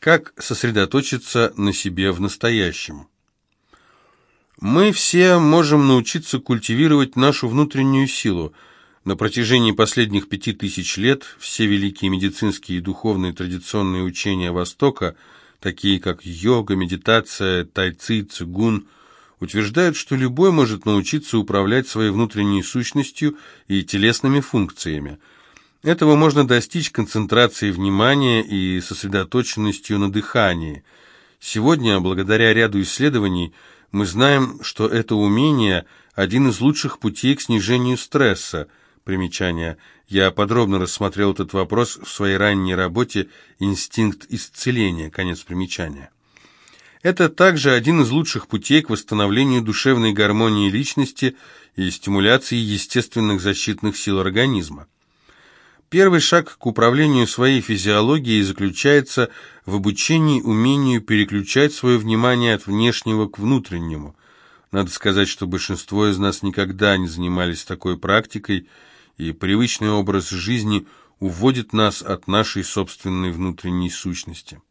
Как сосредоточиться на себе в настоящем? Мы все можем научиться культивировать нашу внутреннюю силу. На протяжении последних пяти тысяч лет все великие медицинские и духовные традиционные учения Востока, такие как йога, медитация, тайци, цигун, утверждают, что любой может научиться управлять своей внутренней сущностью и телесными функциями. Этого можно достичь концентрацией внимания и сосредоточенностью на дыхании. Сегодня, благодаря ряду исследований, мы знаем, что это умение – один из лучших путей к снижению стресса. Примечание. Я подробно рассмотрел этот вопрос в своей ранней работе «Инстинкт исцеления». Конец примечания. Это также один из лучших путей к восстановлению душевной гармонии личности и стимуляции естественных защитных сил организма. Первый шаг к управлению своей физиологией заключается в обучении умению переключать свое внимание от внешнего к внутреннему. Надо сказать, что большинство из нас никогда не занимались такой практикой, и привычный образ жизни уводит нас от нашей собственной внутренней сущности.